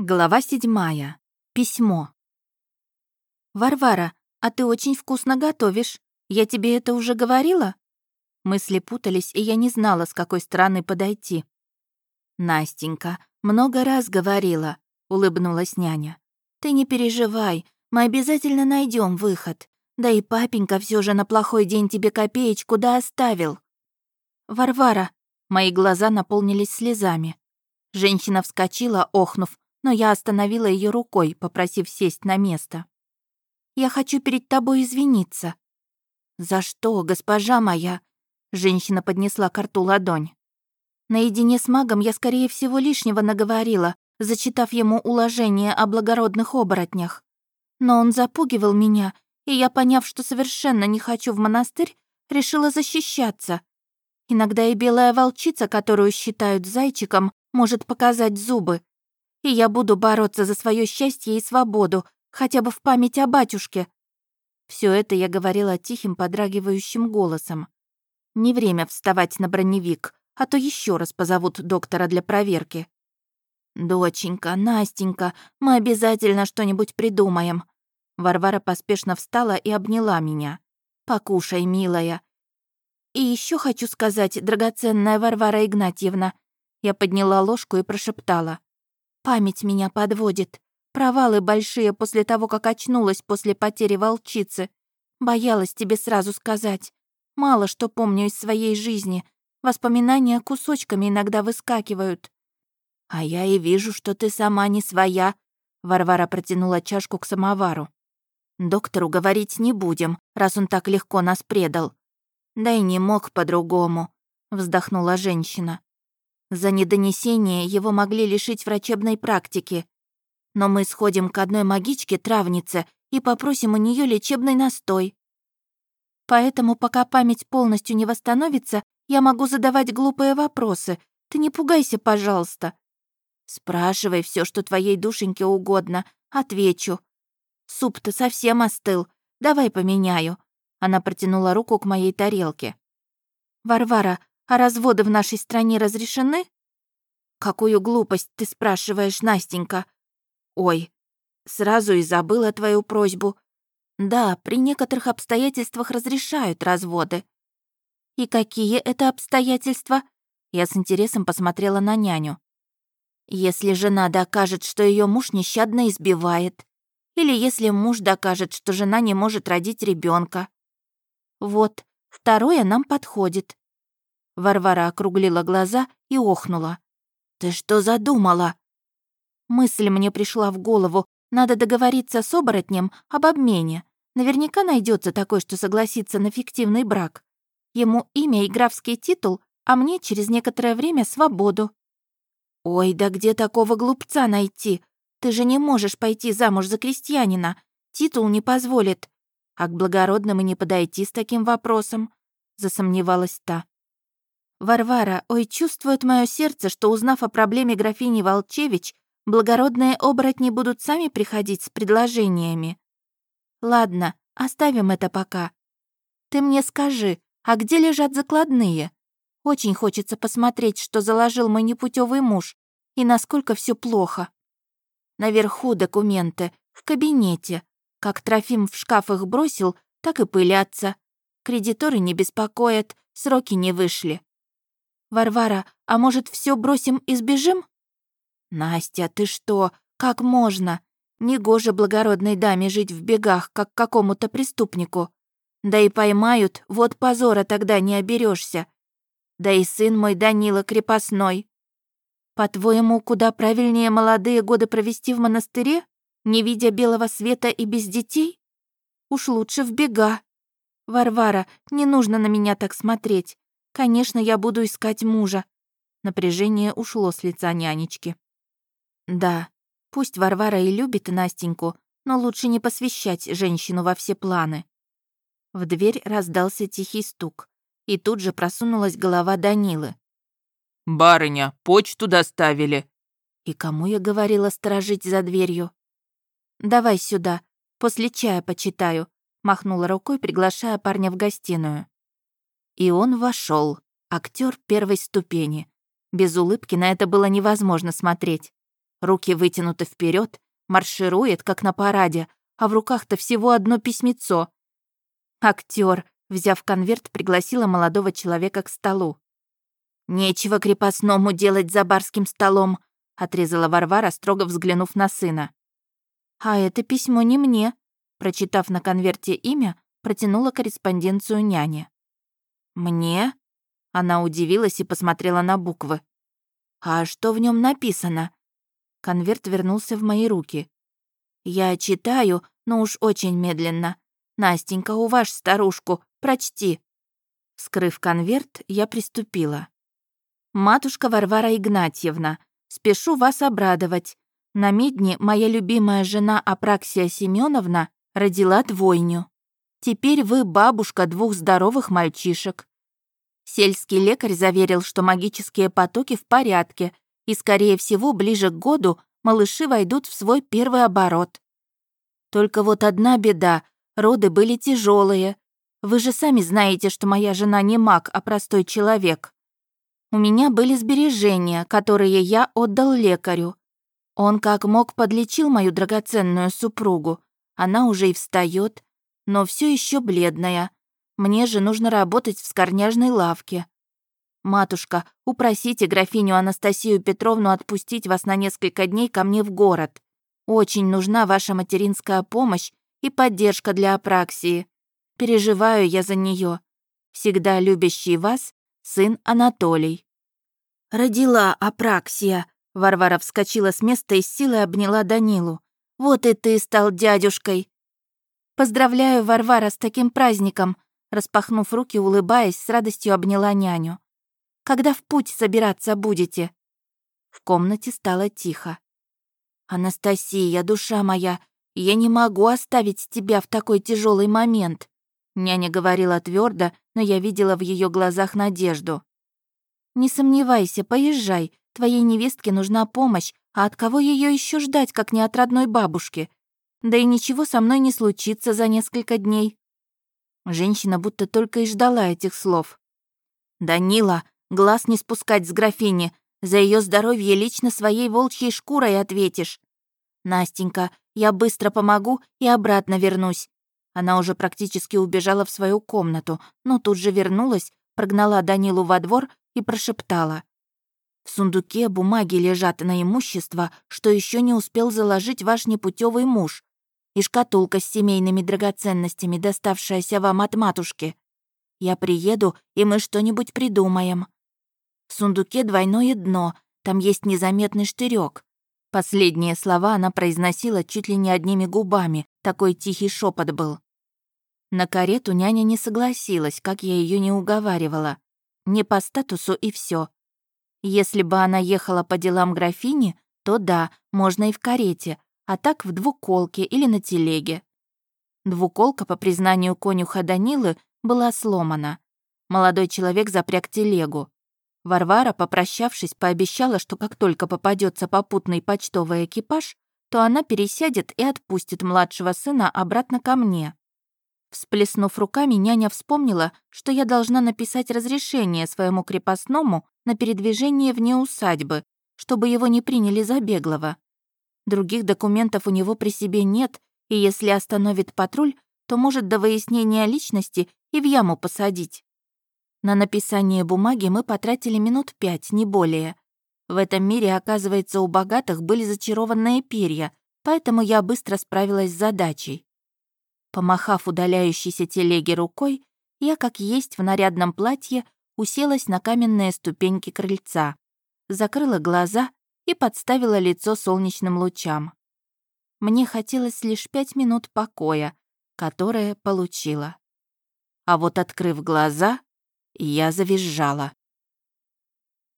Глава седьмая. Письмо. «Варвара, а ты очень вкусно готовишь. Я тебе это уже говорила?» Мысли путались, и я не знала, с какой стороны подойти. «Настенька, много раз говорила», — улыбнулась няня. «Ты не переживай, мы обязательно найдем выход. Да и папенька все же на плохой день тебе копеечку да оставил». «Варвара», — мои глаза наполнились слезами. Женщина вскочила, охнув, но я остановила ее рукой, попросив сесть на место. «Я хочу перед тобой извиниться». «За что, госпожа моя?» Женщина поднесла к рту ладонь. Наедине с магом я, скорее всего, лишнего наговорила, зачитав ему уложение о благородных оборотнях. Но он запугивал меня, и я, поняв, что совершенно не хочу в монастырь, решила защищаться. Иногда и белая волчица, которую считают зайчиком, может показать зубы, и я буду бороться за свое счастье и свободу, хотя бы в память о батюшке. Все это я говорила тихим, подрагивающим голосом. Не время вставать на броневик, а то еще раз позовут доктора для проверки. «Доченька, Настенька, мы обязательно что-нибудь придумаем». Варвара поспешно встала и обняла меня. «Покушай, милая». «И еще хочу сказать, драгоценная Варвара Игнатьевна». Я подняла ложку и прошептала. Память меня подводит. Провалы большие после того, как очнулась после потери волчицы. Боялась тебе сразу сказать. Мало что помню из своей жизни. Воспоминания кусочками иногда выскакивают. А я и вижу, что ты сама не своя. Варвара протянула чашку к самовару. Доктору говорить не будем, раз он так легко нас предал. Да и не мог по-другому, вздохнула женщина. За недонесение его могли лишить врачебной практики. Но мы сходим к одной магичке-травнице и попросим у нее лечебный настой. Поэтому, пока память полностью не восстановится, я могу задавать глупые вопросы. Ты не пугайся, пожалуйста. Спрашивай все, что твоей душеньке угодно. Отвечу. Суп-то совсем остыл. Давай поменяю. Она протянула руку к моей тарелке. «Варвара, а разводы в нашей стране разрешены? Какую глупость ты спрашиваешь, Настенька? Ой, сразу и забыла твою просьбу. Да, при некоторых обстоятельствах разрешают разводы. И какие это обстоятельства? Я с интересом посмотрела на няню. Если жена докажет, что ее муж нещадно избивает, или если муж докажет, что жена не может родить ребенка. Вот, второе нам подходит. Варвара округлила глаза и охнула. «Ты что задумала?» Мысль мне пришла в голову. Надо договориться с оборотнем об обмене. Наверняка найдется такой, что согласится на фиктивный брак. Ему имя и графский титул, а мне через некоторое время свободу. «Ой, да где такого глупца найти? Ты же не можешь пойти замуж за крестьянина. Титул не позволит. А к благородным и не подойти с таким вопросом», — засомневалась та. Варвара, ой, чувствует мое сердце, что, узнав о проблеме графини Волчевич, благородные оборотни будут сами приходить с предложениями. Ладно, оставим это пока. Ты мне скажи, а где лежат закладные? Очень хочется посмотреть, что заложил мой непутевый муж, и насколько все плохо. Наверху документы, в кабинете. Как Трофим в шкаф их бросил, так и пылятся. Кредиторы не беспокоят, сроки не вышли. «Варвара, а может, все бросим и сбежим?» «Настя, ты что? Как можно? Негоже благородной даме жить в бегах, как какому-то преступнику. Да и поймают, вот позора тогда не оберешься. Да и сын мой Данила крепостной. По-твоему, куда правильнее молодые годы провести в монастыре, не видя белого света и без детей? Уж лучше в бега. Варвара, не нужно на меня так смотреть. Конечно, я буду искать мужа. Напряжение ушло с лица нянечки. Да, пусть Варвара и любит Настеньку, но лучше не посвящать женщину во все планы. В дверь раздался тихий стук, и тут же просунулась голова Данилы. «Барыня, почту доставили». И кому я говорила сторожить за дверью? «Давай сюда, после чая почитаю», махнула рукой, приглашая парня в гостиную. И он вошел, актер первой ступени. Без улыбки на это было невозможно смотреть. Руки вытянуты вперед, марширует, как на параде, а в руках-то всего одно письмецо. Актер, взяв конверт, пригласила молодого человека к столу. «Нечего крепостному делать за барским столом», — отрезала Варвара, строго взглянув на сына. «А это письмо не мне», — прочитав на конверте имя, протянула корреспонденцию няне. «Мне?» — она удивилась и посмотрела на буквы. «А что в нем написано?» Конверт вернулся в мои руки. «Я читаю, но уж очень медленно. Настенька, у ваш старушку, прочти». Скрыв конверт, я приступила. «Матушка Варвара Игнатьевна, спешу вас обрадовать. На Медне моя любимая жена Апраксия Семеновна родила двойню. Теперь вы бабушка двух здоровых мальчишек. Сельский лекарь заверил, что магические потоки в порядке, и, скорее всего, ближе к году малыши войдут в свой первый оборот. Только вот одна беда — роды были тяжелые. Вы же сами знаете, что моя жена не маг, а простой человек. У меня были сбережения, которые я отдал лекарю. Он как мог подлечил мою драгоценную супругу. Она уже и встает, но все еще бледная. Мне же нужно работать в скорняжной лавке. Матушка, упросите графиню Анастасию Петровну отпустить вас на несколько дней ко мне в город. Очень нужна ваша материнская помощь и поддержка для апраксии. Переживаю я за нее. Всегда любящий вас сын Анатолий. Родила апраксия. Варвара вскочила с места и с силой обняла Данилу. Вот и ты стал дядюшкой. «Поздравляю, Варвара, с таким праздником!» Распахнув руки, улыбаясь, с радостью обняла няню. «Когда в путь собираться будете?» В комнате стало тихо. «Анастасия, душа моя, я не могу оставить тебя в такой тяжелый момент», Няня говорила твердо, но я видела в ее глазах надежду. «Не сомневайся, поезжай. Твоей невестке нужна помощь, а от кого ее еще ждать, как не от родной бабушки? Да и ничего со мной не случится за несколько дней». Женщина будто только и ждала этих слов. «Данила, глаз не спускать с графини. За ее здоровье лично своей волчьей шкурой ответишь. Настенька, я быстро помогу и обратно вернусь. Она уже практически убежала в свою комнату, но тут же вернулась, прогнала Данилу во двор и прошептала. В сундуке бумаги лежат на имущество, что еще не успел заложить ваш непутевый муж и шкатулка с семейными драгоценностями, доставшаяся вам от матушки. Я приеду, и мы что-нибудь придумаем. В сундуке двойное дно, там есть незаметный штырек. Последние слова она произносила чуть ли не одними губами, такой тихий шепот был. На карету няня не согласилась, как я ее не уговаривала. Не по статусу и все. Если бы она ехала по делам графини, то да, можно и в карете, а так в двуколке или на телеге. Двуколка, по признанию конюха Данилы, была сломана. Молодой человек запряг телегу. Варвара, попрощавшись, пообещала, что как только попадется попутный почтовый экипаж, то она пересядет и отпустит младшего сына обратно ко мне. Всплеснув руками, няня вспомнила, что я должна написать разрешение своему крепостному на передвижение вне усадьбы, чтобы его не приняли за беглого. Других документов у него при себе нет, и если остановит патруль, то может до выяснения личности и в яму посадить. На написание бумаги мы потратили минут пять, не более. В этом мире, оказывается, у богатых были зачарованные перья, поэтому я быстро справилась с задачей. Помахав удаляющейся телеге рукой, я, как есть в нарядном платье, уселась на каменные ступеньки крыльца, закрыла глаза и подставила лицо солнечным лучам. Мне хотелось лишь пять минут покоя, которые получила. А вот открыв глаза, я завизжала.